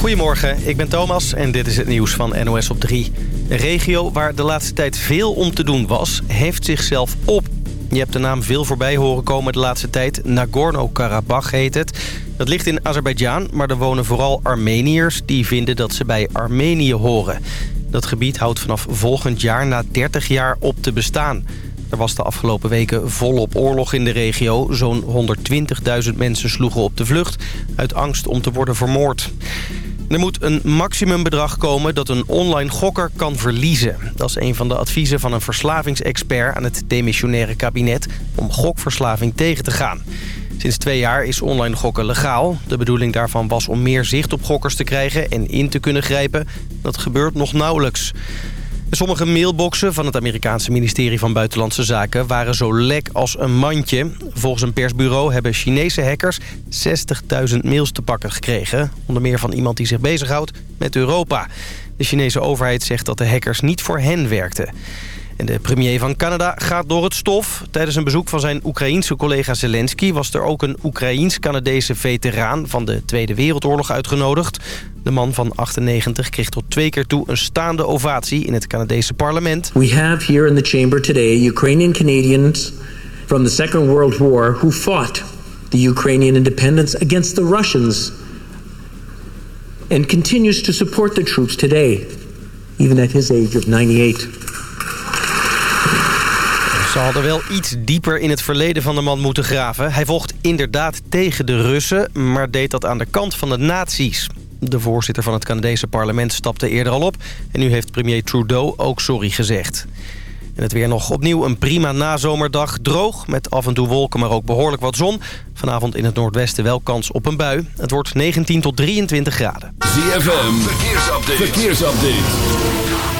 Goedemorgen, ik ben Thomas en dit is het nieuws van NOS op 3. Een regio waar de laatste tijd veel om te doen was, heeft zichzelf op. Je hebt de naam veel voorbij horen komen de laatste tijd. Nagorno-Karabakh heet het. Dat ligt in Azerbeidzjan, maar er wonen vooral Armeniërs... die vinden dat ze bij Armenië horen. Dat gebied houdt vanaf volgend jaar na 30 jaar op te bestaan. Er was de afgelopen weken volop oorlog in de regio. Zo'n 120.000 mensen sloegen op de vlucht... uit angst om te worden vermoord. Er moet een maximumbedrag komen dat een online gokker kan verliezen. Dat is een van de adviezen van een verslavingsexpert aan het demissionaire kabinet... om gokverslaving tegen te gaan. Sinds twee jaar is online gokken legaal. De bedoeling daarvan was om meer zicht op gokkers te krijgen en in te kunnen grijpen. Dat gebeurt nog nauwelijks. Sommige mailboxen van het Amerikaanse ministerie van Buitenlandse Zaken waren zo lek als een mandje. Volgens een persbureau hebben Chinese hackers 60.000 mails te pakken gekregen. Onder meer van iemand die zich bezighoudt met Europa. De Chinese overheid zegt dat de hackers niet voor hen werkten. En de premier van Canada gaat door het stof. Tijdens een bezoek van zijn Oekraïense collega Zelensky... was er ook een Oekraïens-Canadese veteraan van de Tweede Wereldoorlog uitgenodigd. De man van 98 kreeg tot twee keer toe een staande ovatie in het Canadese parlement. We have here in the chamber today Ukrainian Canadians from the Second World War... who fought the Ukrainian independence against the Russians... and continues to support the troops today, even at his age of 98. Ze hadden wel iets dieper in het verleden van de man moeten graven. Hij vocht inderdaad tegen de Russen, maar deed dat aan de kant van de nazi's. De voorzitter van het Canadese parlement stapte eerder al op... en nu heeft premier Trudeau ook sorry gezegd. En het weer nog opnieuw een prima nazomerdag. Droog, met af en toe wolken, maar ook behoorlijk wat zon. Vanavond in het noordwesten wel kans op een bui. Het wordt 19 tot 23 graden. ZFM, verkeersupdate. verkeersupdate.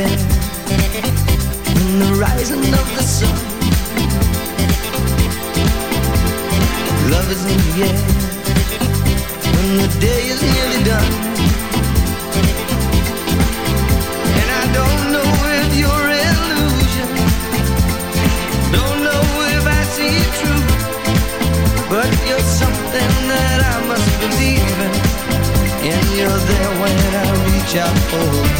day the rising of the sun. Love is in the air when the day is nearly done. And I don't know if you're illusion. Don't know if I see. But you're something that I must believe in. And you're there when I reach out for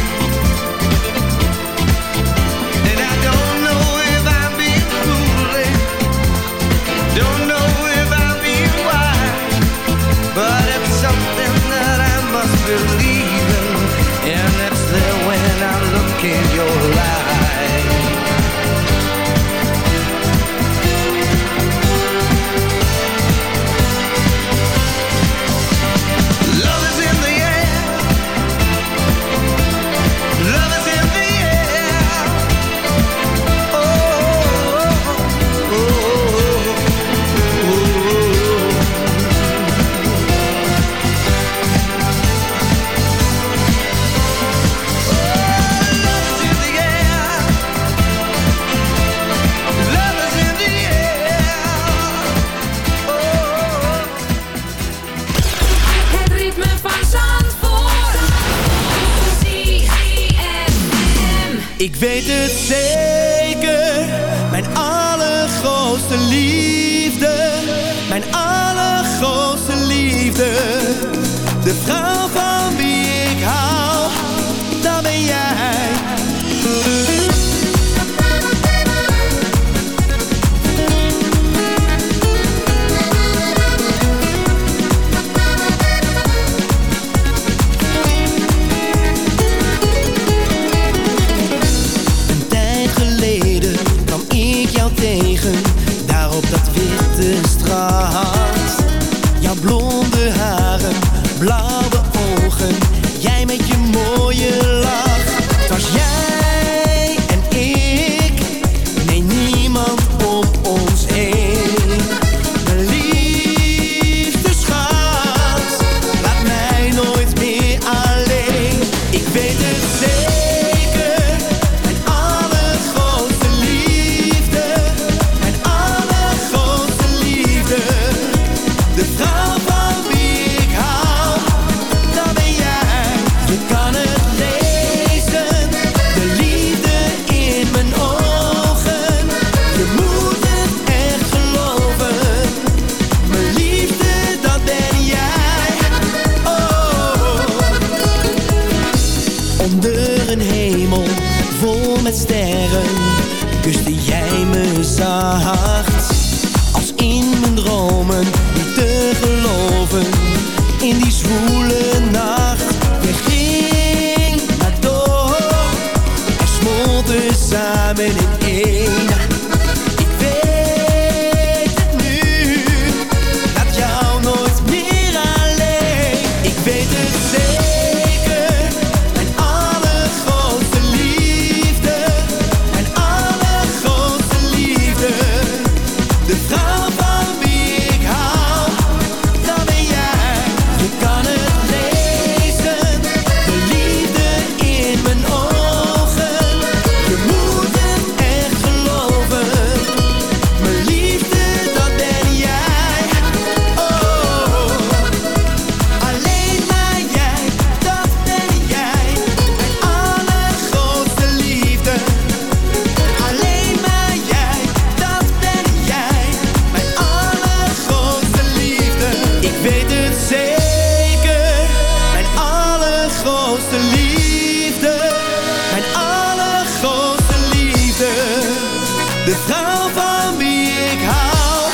De vrouw van wie ik hou,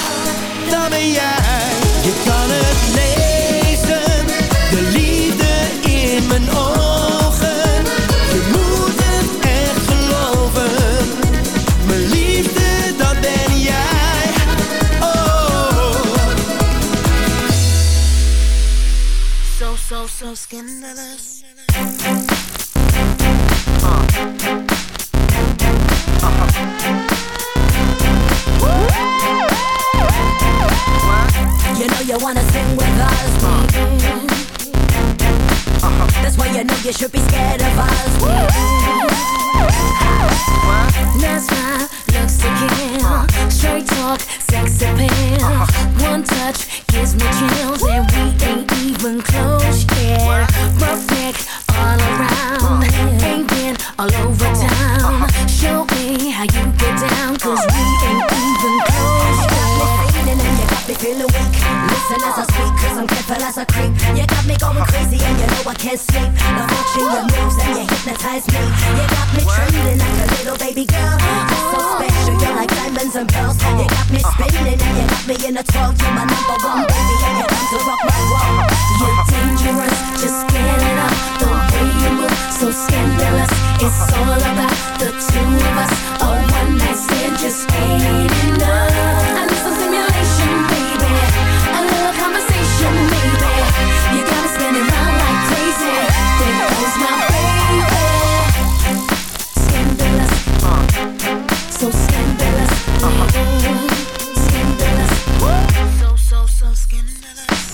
dat ben jij. Je kan het lezen, de liefde in mijn ogen. Je moet het echt geloven, mijn liefde dat ben jij. Oh. Zo, so, zo, so, zo so scandalous. You wanna sing with us. Mm-hmm. That's why you know you should be scared of us. Mm-hmm. That's my looks to kill. Straight talk, sex appeal. One touch gives me chills, and we ain't even close can't sleep. Now watching your moves and you hypnotize me. You got me trembling like a little baby girl. You're so oh. special, you're like diamonds and pearls. You got me uh-huh. spinning and you got me in a twirl. You're my number one baby and you come to rock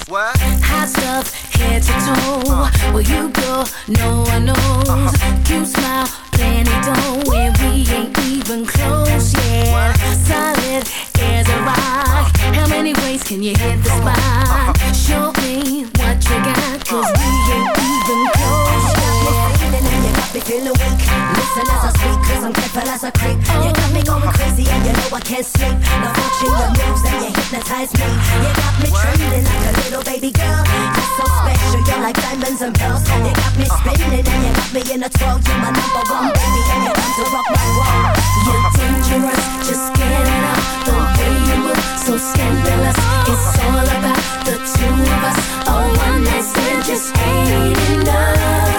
What? Hot stuff, head to toe. Uh-huh. Where you go, no one knows. Uh-huh. Cute smile, plenty dough, and we ain't even close yet. Solid as a rock. Uh-huh. How many ways can you hit the spot? Show me what you got, cause we ain't even close yet. Feeling and you got me feeling weak. Listen as I speak, cause I'm careful as I creep. You got me going you know I can't sleep. Now watching your moves and you hypnotize me. You got me trembling like a little baby girl. You're so special, you're like diamonds and pearls. You got me uh-huh. spinning and you got me in a twirl. You're my number one baby and you come to rock my world. You're uh-huh. dangerous, just get it up. The way you move, so scandalous. It's all about the two of us. A one night stand just ain't enough.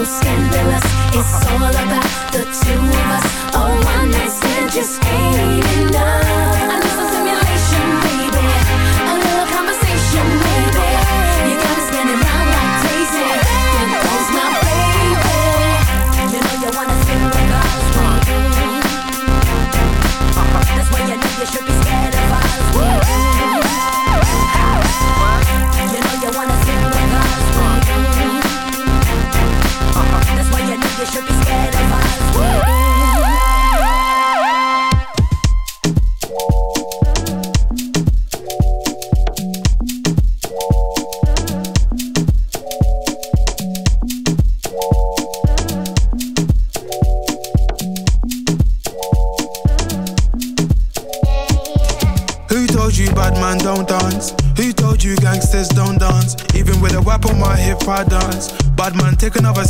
So scandalous. It's all about the two of us. A one night stand just ain't enough.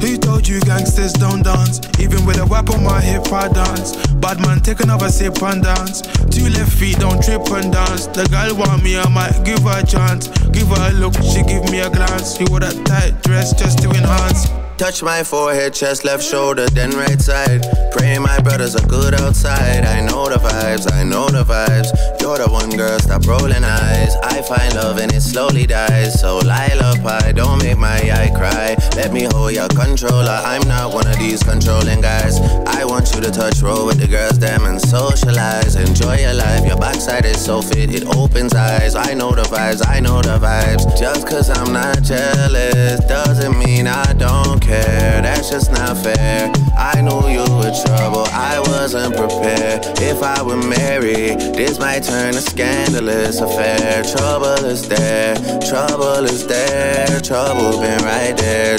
Who told you gangsters don't dance? Even with a whip on my hip, I dance. Bad man, take another sip and dance. Two left feet, don't trip and dance. The girl want me, I might give her a chance. Give her a look, she give me a glance. She wore that tight dress just to enhance. Touch my forehead, chest, left shoulder, then right side. Pray my brothers are good outside. I know the vibes, I know the vibes. You're the one girl, stop rolling eyes. I find love and it slowly dies. So lullaby, don't make my eye cry. Let me hold your controller. I'm not one of these controlling guys. I want you to touch roll with the girls, them and socialize. Enjoy your life, your backside is so fit, it opens eyes. I know the vibes, I know the vibes. Just cause I'm not jealous doesn't mean I don't care. That's just not fair. I knew you were trouble, I wasn't prepared. If I were married, this might turn a scandalous affair. Trouble is there, trouble is there, trouble been right there,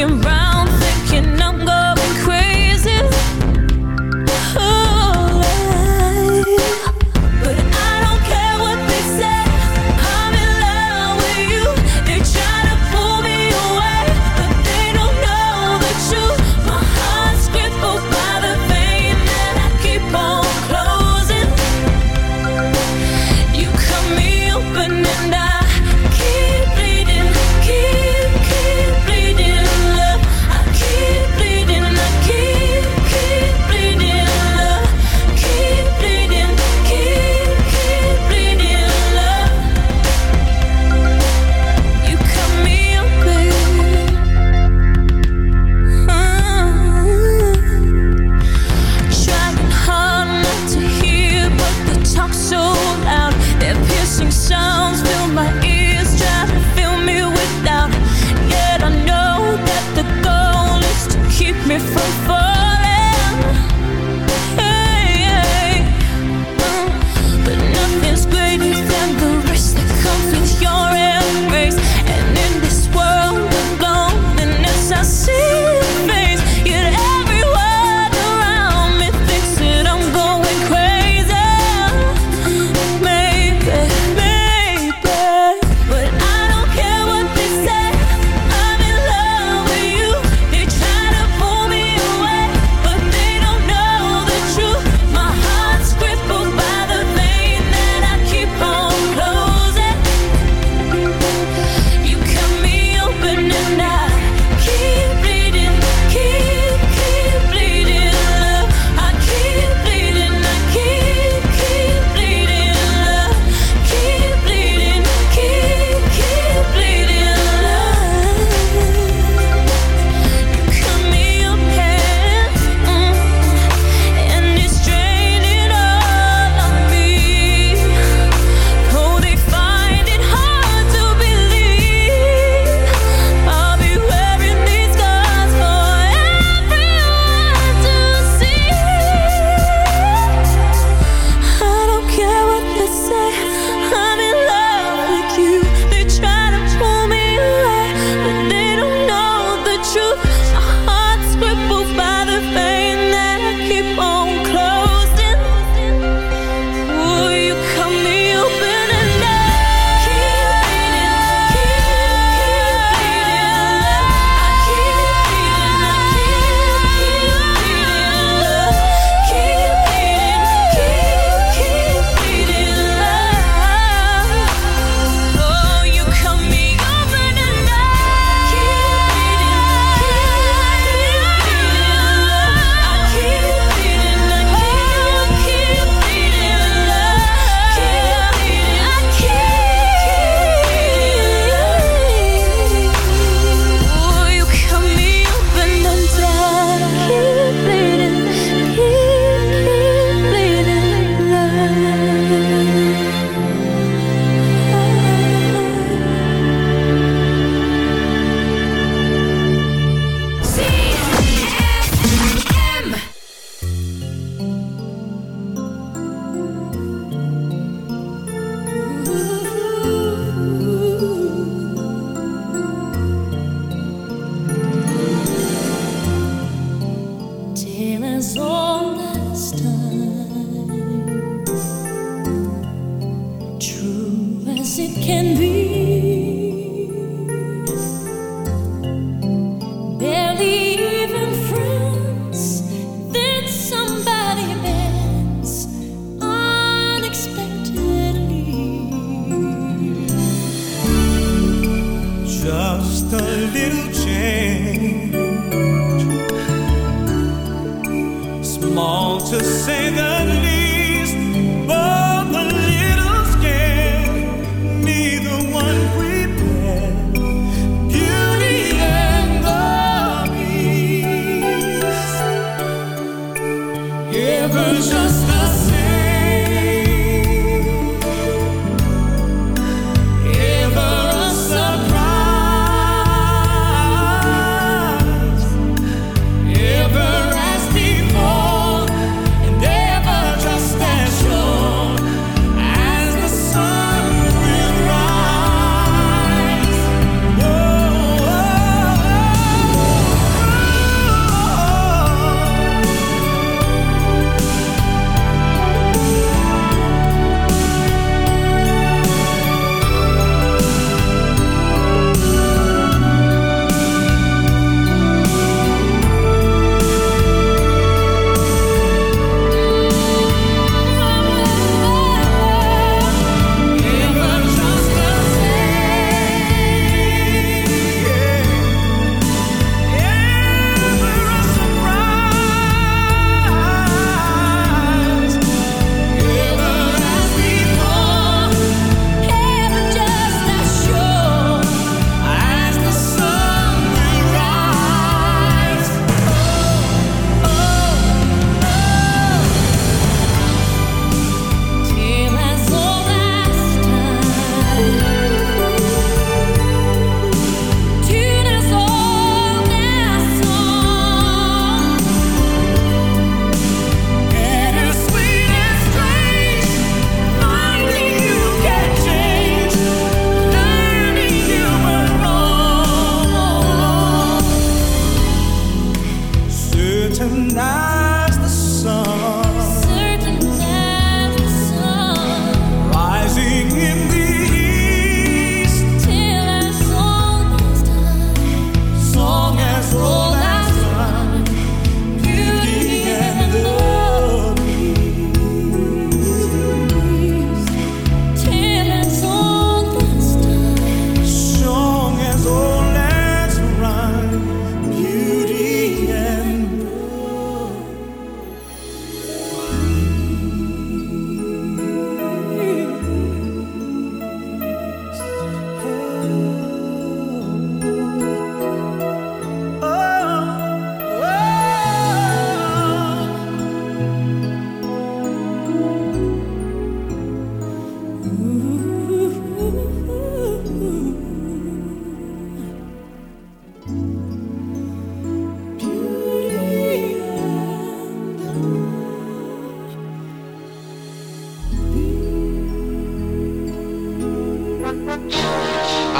Everyone's looking